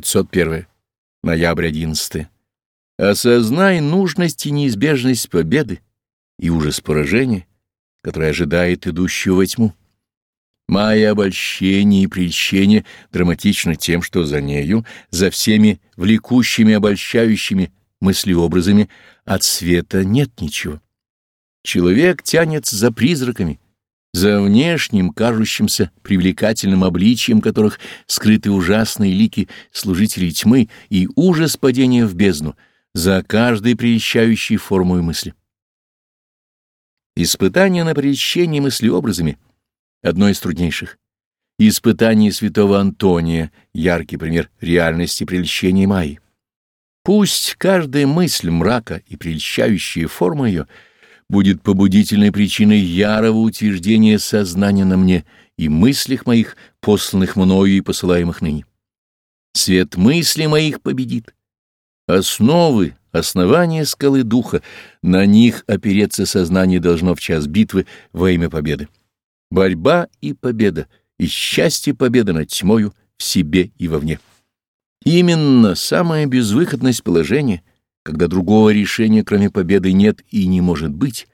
501. Ноябрь 11. Осознай нужность и неизбежность победы и ужас поражения, который ожидает идущего во тьму. Майя обольщение и прельщение драматично тем, что за нею, за всеми влекущими, обольщающими мыслеобразами, от света нет ничего. Человек тянется за призраками, за внешним, кажущимся привлекательным обличием которых скрыты ужасные лики служителей тьмы и ужас падения в бездну, за каждой прельщающей форму и мысли. Испытание на прельщение мыслеобразами — одно из труднейших. Испытание святого Антония — яркий пример реальности прельщения Майи. Пусть каждая мысль мрака и прельщающая форма ее будет побудительной причиной ярого утверждения сознания на мне и мыслях моих, посланных мною и посылаемых ныне. Свет мысли моих победит. Основы, основания скалы духа, на них опереться сознание должно в час битвы во имя победы. Борьба и победа, и счастье победы над тьмою в себе и вовне. Именно самая безвыходность положения, когда другого решения, кроме победы, нет и не может быть,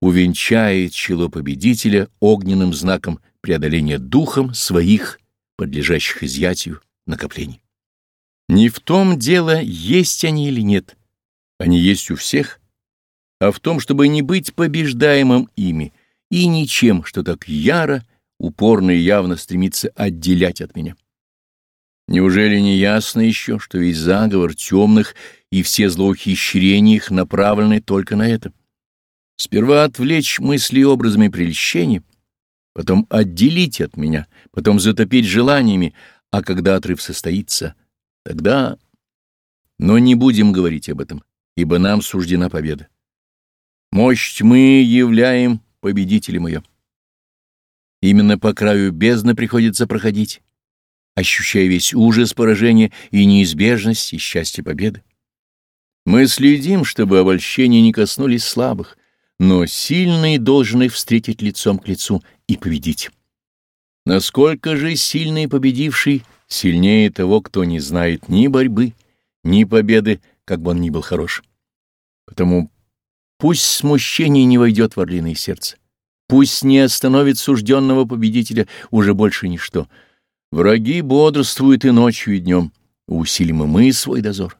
увенчает чело победителя огненным знаком преодоления духом своих, подлежащих изъятию, накоплений. Не в том дело, есть они или нет, они есть у всех, а в том, чтобы не быть побеждаемым ими, и ничем, что так яро, упорно и явно стремится отделять от меня. Неужели не ясно еще, что весь заговор темных и все злоухищрения их направлены только на это? Сперва отвлечь мысли образами прельщения, потом отделить от меня, потом затопить желаниями, а когда отрыв состоится, тогда... Но не будем говорить об этом, ибо нам суждена победа. Мощь тьмы являем победителем ее. Именно по краю бездны приходится проходить, ощущая весь ужас поражения и неизбежность и счастье победы. Мы следим, чтобы обольщения не коснулись слабых, но сильный должен их встретить лицом к лицу и победить. Насколько же сильный победивший сильнее того, кто не знает ни борьбы, ни победы, как бы он ни был хорош. Потому Пусть смущение не войдет в орлиное сердце. Пусть не остановит сужденного победителя уже больше ничто. Враги бодрствуют и ночью, и днем. Усилим и мы свой дозор.